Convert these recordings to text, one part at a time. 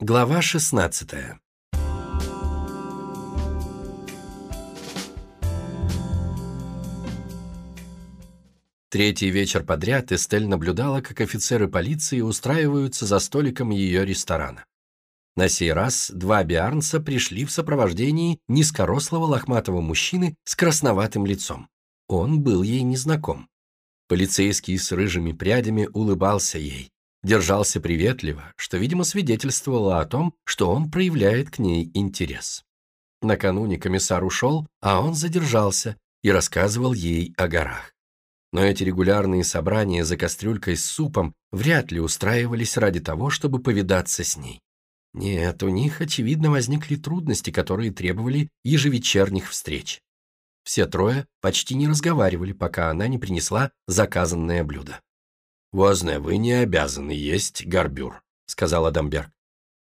Глава 16 Третий вечер подряд Эстель наблюдала, как офицеры полиции устраиваются за столиком ее ресторана. На сей раз два биарнса пришли в сопровождении низкорослого лохматого мужчины с красноватым лицом. Он был ей незнаком. Полицейский с рыжими прядями улыбался ей, держался приветливо, что, видимо, свидетельствовало о том, что он проявляет к ней интерес. Накануне комиссар ушел, а он задержался и рассказывал ей о горах. Но эти регулярные собрания за кастрюлькой с супом вряд ли устраивались ради того, чтобы повидаться с ней. Нет, у них, очевидно, возникли трудности, которые требовали ежевечерних встреч. Все трое почти не разговаривали, пока она не принесла заказанное блюдо. «Вуазне, вы не обязаны есть горбюр», — сказал Адамберг.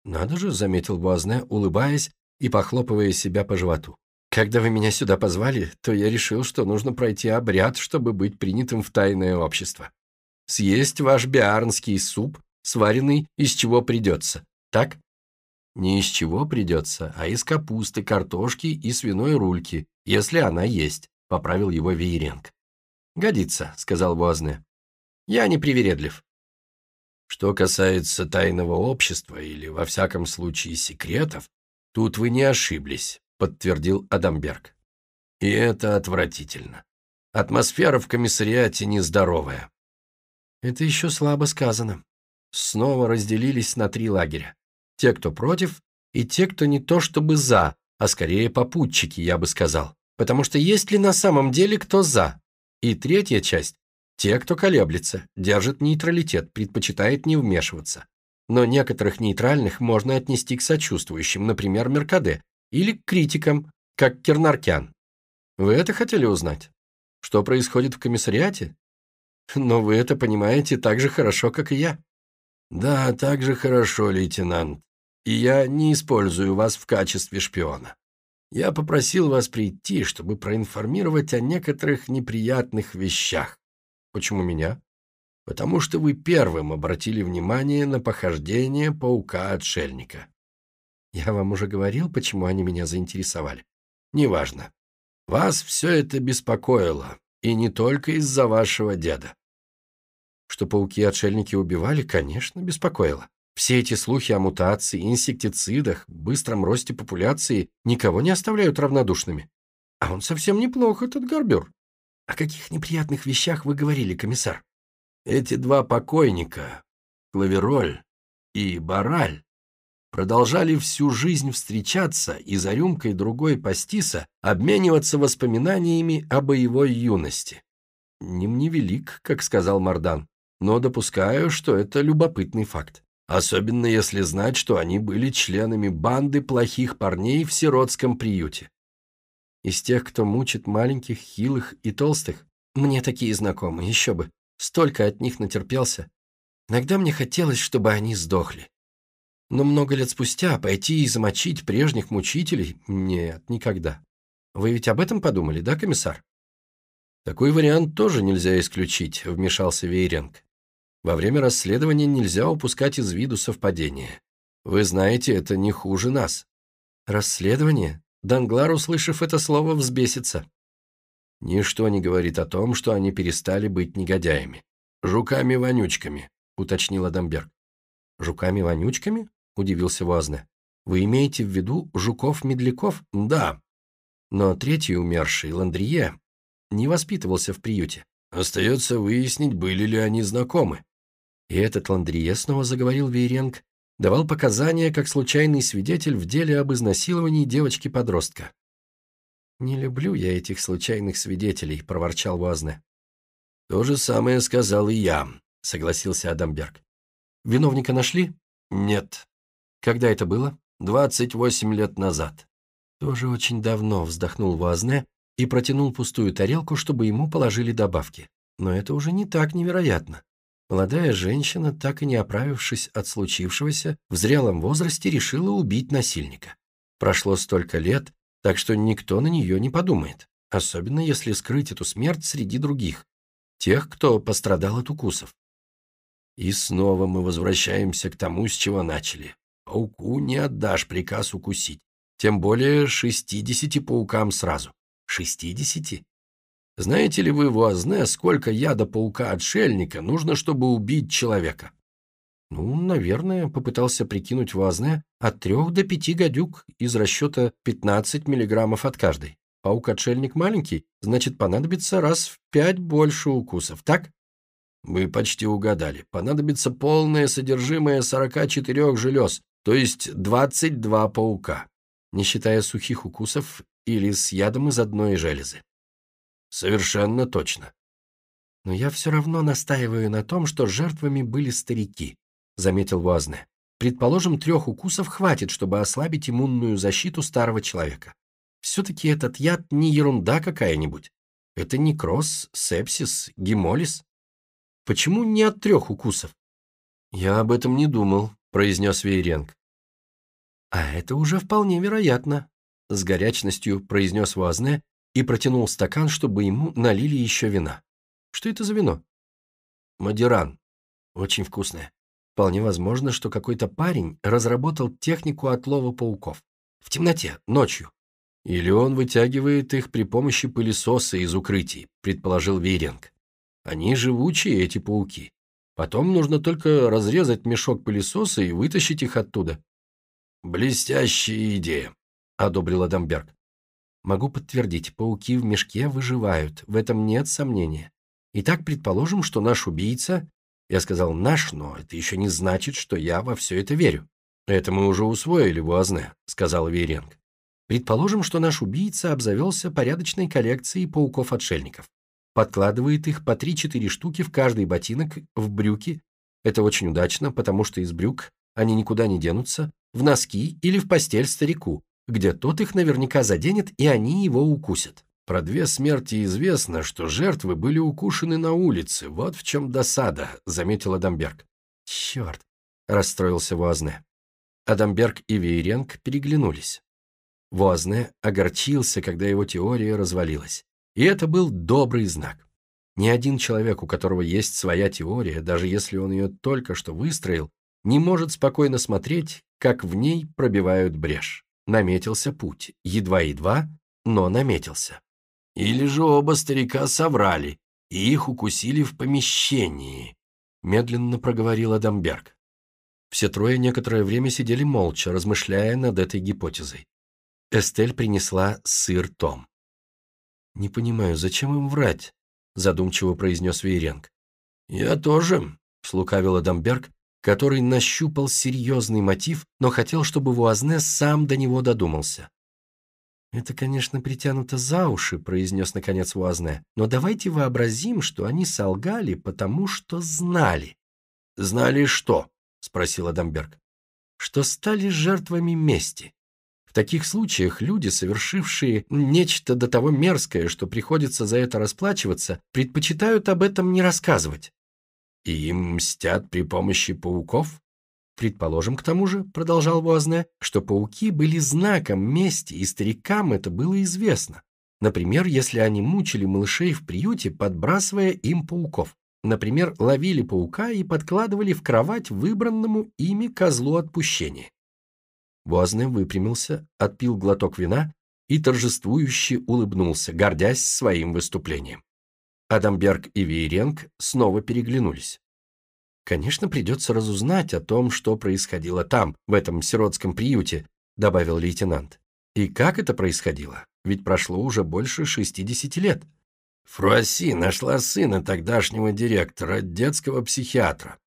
«Надо же», — заметил Вуазне, улыбаясь и похлопывая себя по животу. «Когда вы меня сюда позвали, то я решил, что нужно пройти обряд, чтобы быть принятым в тайное общество. Съесть ваш биарнский суп, сваренный из чего придется, так?» Не из чего придется, а из капусты, картошки и свиной рульки, если она есть», — поправил его Вееренг. «Годится», — сказал Буазне. «Я не привередлив». «Что касается тайного общества или, во всяком случае, секретов, тут вы не ошиблись», — подтвердил Адамберг. «И это отвратительно. Атмосфера в комиссариате нездоровая». «Это еще слабо сказано. Снова разделились на три лагеря те, кто против, и те, кто не то чтобы за, а скорее попутчики, я бы сказал. Потому что есть ли на самом деле кто за? И третья часть – те, кто колеблется, держит нейтралитет, предпочитает не вмешиваться. Но некоторых нейтральных можно отнести к сочувствующим, например, Меркаде, или к критикам, как Кернаркян. Вы это хотели узнать? Что происходит в комиссариате? Но вы это понимаете так же хорошо, как и я. Да, так же хорошо, лейтенант и я не использую вас в качестве шпиона. Я попросил вас прийти, чтобы проинформировать о некоторых неприятных вещах. Почему меня? Потому что вы первым обратили внимание на похождение паука-отшельника. Я вам уже говорил, почему они меня заинтересовали. Неважно. Вас все это беспокоило, и не только из-за вашего деда. Что пауки-отшельники убивали, конечно, беспокоило. Все эти слухи о мутации, инсектицидах, быстром росте популяции никого не оставляют равнодушными. А он совсем неплох, этот горбер. О каких неприятных вещах вы говорили, комиссар? Эти два покойника, Клавероль и Бараль, продолжали всю жизнь встречаться и за рюмкой другой пастиса обмениваться воспоминаниями о боевой юности. Ним не велик, как сказал Мардан, но допускаю, что это любопытный факт. Особенно если знать, что они были членами банды плохих парней в сиротском приюте. Из тех, кто мучит маленьких, хилых и толстых, мне такие знакомы, еще бы. Столько от них натерпелся. Иногда мне хотелось, чтобы они сдохли. Но много лет спустя пойти и замочить прежних мучителей? Нет, никогда. Вы ведь об этом подумали, да, комиссар? Такой вариант тоже нельзя исключить, вмешался Вейренг. Во время расследования нельзя упускать из виду совпадения. Вы знаете, это не хуже нас. Расследование? Данглар, услышав это слово, взбесится. Ничто не говорит о том, что они перестали быть негодяями. Жуками-вонючками, уточнил Адамберг. Жуками-вонючками? Удивился Вазне. Вы имеете в виду жуков-медляков? Да. Но третий умерший, Ландрие, не воспитывался в приюте. Остается выяснить, были ли они знакомы. И этот Ландрие, снова заговорил Вейренг, давал показания как случайный свидетель в деле об изнасиловании девочки-подростка. «Не люблю я этих случайных свидетелей», — проворчал Вазне. «То же самое сказал и я», — согласился Адамберг. «Виновника нашли?» «Нет». «Когда это было?» «Двадцать восемь лет назад». «Тоже очень давно», — вздохнул Вазне и протянул пустую тарелку, чтобы ему положили добавки. Но это уже не так невероятно. Молодая женщина, так и не оправившись от случившегося, в зрелом возрасте решила убить насильника. Прошло столько лет, так что никто на нее не подумает, особенно если скрыть эту смерть среди других, тех, кто пострадал от укусов. И снова мы возвращаемся к тому, с чего начали. Пауку не отдашь приказ укусить. Тем более шестидесяти паукам сразу. Шестидесяти? Знаете ли вы, Вуазне, сколько яда паука-отшельника нужно, чтобы убить человека? Ну, наверное, попытался прикинуть Вуазне от трех до пяти гадюк из расчета 15 миллиграммов от каждой. Паук-отшельник маленький, значит, понадобится раз в пять больше укусов, так? Вы почти угадали. Понадобится полное содержимое 44 желез, то есть 22 паука, не считая сухих укусов или с ядом из одной железы. Совершенно точно. Но я все равно настаиваю на том, что жертвами были старики, заметил Вуазне. Предположим, трех укусов хватит, чтобы ослабить иммунную защиту старого человека. Все-таки этот яд не ерунда какая-нибудь. Это некроз, сепсис, гемолиз. Почему не от трех укусов? Я об этом не думал, произнес Вейренг. А это уже вполне вероятно, с горячностью произнес Вуазне и протянул стакан, чтобы ему налили еще вина. Что это за вино? Мадиран. Очень вкусное. Вполне возможно, что какой-то парень разработал технику отлова пауков. В темноте, ночью. Или он вытягивает их при помощи пылесоса из укрытий, предположил Вейренг. Они живучие, эти пауки. Потом нужно только разрезать мешок пылесоса и вытащить их оттуда. Блестящая идея, одобрил Адамберг. Могу подтвердить, пауки в мешке выживают, в этом нет сомнения. Итак, предположим, что наш убийца... Я сказал «наш», но это еще не значит, что я во все это верю. Это мы уже усвоили, Вуазне, сказал Вейренг. Предположим, что наш убийца обзавелся порядочной коллекцией пауков-отшельников подкладывает их по 3-4 штуки в каждый ботинок, в брюки. Это очень удачно, потому что из брюк они никуда не денутся, в носки или в постель старику, где тот их наверняка заденет, и они его укусят. Про две смерти известно, что жертвы были укушены на улице. Вот в чем досада, заметил Адамберг. Черт, расстроился Вуазне. Адамберг и Вейренг переглянулись. Вуазне огорчился, когда его теория развалилась. И это был добрый знак. Ни один человек, у которого есть своя теория, даже если он ее только что выстроил, не может спокойно смотреть, как в ней пробивают брешь. Наметился путь, едва-едва, но наметился. Или же оба старика соврали, и их укусили в помещении, медленно проговорил Адамберг. Все трое некоторое время сидели молча, размышляя над этой гипотезой. Эстель принесла сыр Том. «Не понимаю, зачем им врать?» – задумчиво произнес Вейренг. «Я тоже», – слукавил Адамберг, который нащупал серьезный мотив, но хотел, чтобы Вуазне сам до него додумался. «Это, конечно, притянуто за уши», – произнес наконец Вуазне, «но давайте вообразим, что они солгали, потому что знали». «Знали что?» – спросил Адамберг. «Что стали жертвами мести таких случаях люди, совершившие нечто до того мерзкое, что приходится за это расплачиваться, предпочитают об этом не рассказывать. И им мстят при помощи пауков? Предположим, к тому же, продолжал Вуазне, что пауки были знаком мести, и старикам это было известно. Например, если они мучили малышей в приюте, подбрасывая им пауков. Например, ловили паука и подкладывали в кровать выбранному ими козлу отпущения. Буазне выпрямился, отпил глоток вина и торжествующе улыбнулся, гордясь своим выступлением. Адамберг и Вейренг снова переглянулись. «Конечно, придется разузнать о том, что происходило там, в этом сиротском приюте», добавил лейтенант. «И как это происходило? Ведь прошло уже больше 60 лет». Фруасси нашла сына тогдашнего директора, детского психиатра.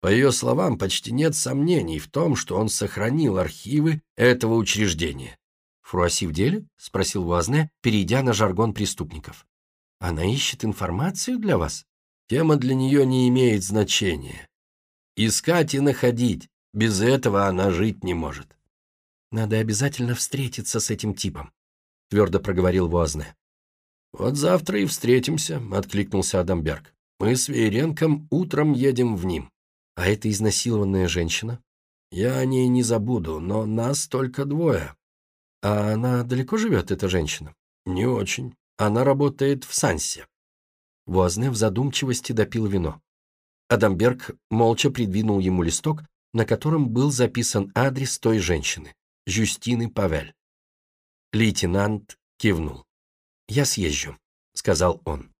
По ее словам, почти нет сомнений в том, что он сохранил архивы этого учреждения. «Фруасси в деле?» – спросил Вуазне, перейдя на жаргон преступников. «Она ищет информацию для вас?» «Тема для нее не имеет значения. Искать и находить, без этого она жить не может». «Надо обязательно встретиться с этим типом», – твердо проговорил Вуазне. «Вот завтра и встретимся», – откликнулся Адамберг. «Мы с Вейренком утром едем в Ним». А эта изнасилованная женщина? Я о ней не забуду, но нас только двое. А она далеко живет, эта женщина? Не очень. Она работает в Сансе. Вуазне в задумчивости допил вино. Адамберг молча придвинул ему листок, на котором был записан адрес той женщины, Жюстины Павель. Лейтенант кивнул. «Я съезжу», — сказал он.